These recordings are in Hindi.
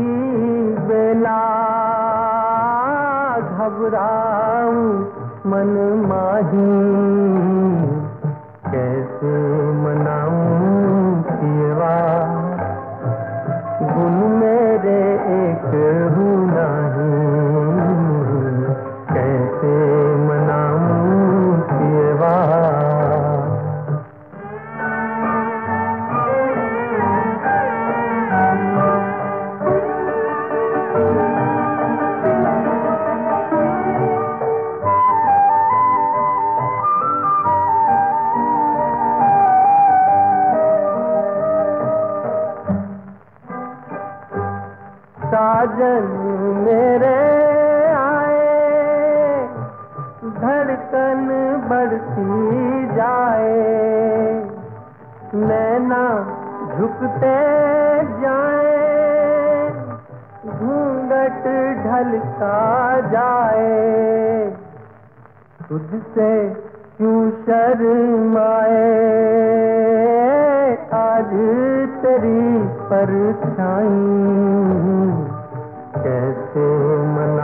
की बेला घबराऊं मन माही साजन मेरे आए, धड़कन बढ़ती जाए। नैना झुकते जाए, घूंघट ढलता जाए। तुझसे क्यों शर्माए? आज तेरी परछाई। कैसे मनाऊं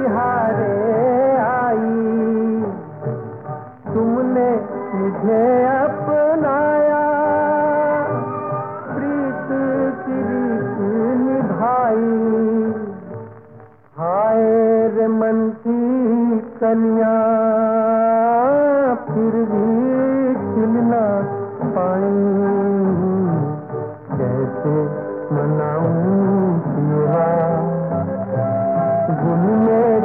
तिहारे आई। तुमने मुझे अपनाया। प्रीत की रीत निभाई। हाय रे मन की कलियाँ फिर भी खिलना पाई कैसे मनाऊं धुन में